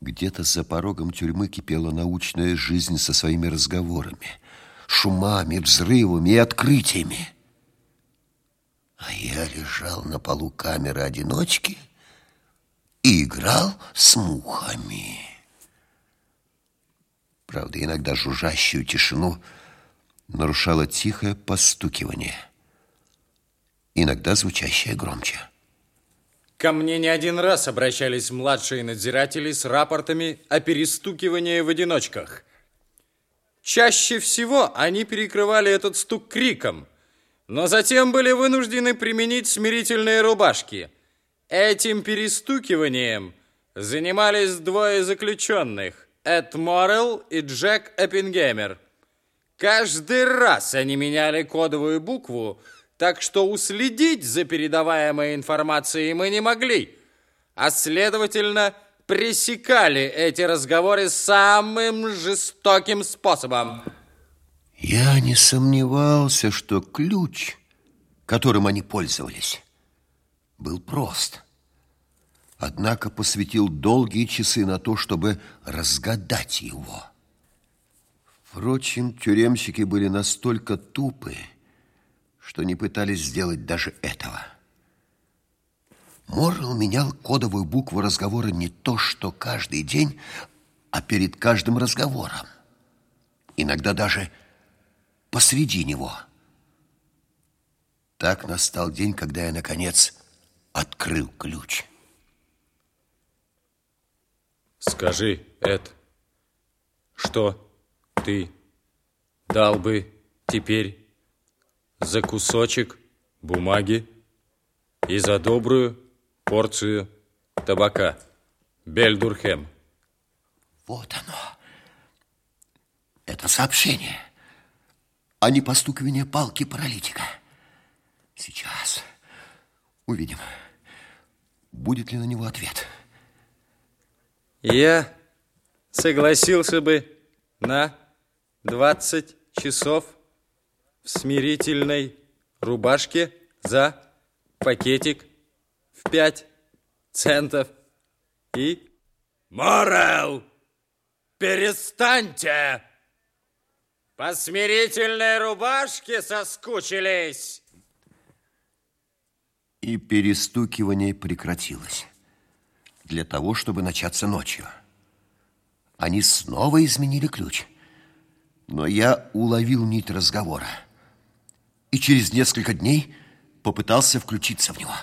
Где-то за порогом тюрьмы кипела научная жизнь со своими разговорами, шумами, взрывами и открытиями. А я лежал на полу камеры одиночки и играл с мухами. Правда, иногда жужжащую тишину нарушало тихое постукивание, иногда звучащее громче. Ко мне не один раз обращались младшие надзиратели с рапортами о перестукивании в одиночках. Чаще всего они перекрывали этот стук криком, но затем были вынуждены применить смирительные рубашки. Этим перестукиванием занимались двое заключенных, Эд Моррелл и Джек Эппингемер. Каждый раз они меняли кодовую букву, так что уследить за передаваемой информацией мы не могли, а следовательно пресекали эти разговоры самым жестоким способом. Я не сомневался, что ключ, которым они пользовались, был прост. Однако посвятил долгие часы на то, чтобы разгадать его. Впрочем, тюремщики были настолько тупы, что не пытались сделать даже этого. Моррелл менял кодовую букву разговора не то, что каждый день, а перед каждым разговором. Иногда даже посреди него. Так настал день, когда я, наконец, открыл ключ. Скажи, Эд, что ты дал бы теперь за кусочек бумаги и за добрую порцию табака. Бельдурхем. Вот оно. Это сообщение, а не постукивание палки паралитика. Сейчас увидим, будет ли на него ответ. Я согласился бы на 20 часов в смирительной рубашке за пакетик в пять центов и... Морел, перестаньте! По смирительной рубашке соскучились. И перестукивание прекратилось. Для того, чтобы начаться ночью. Они снова изменили ключ. Но я уловил нить разговора и через несколько дней попытался включиться в него.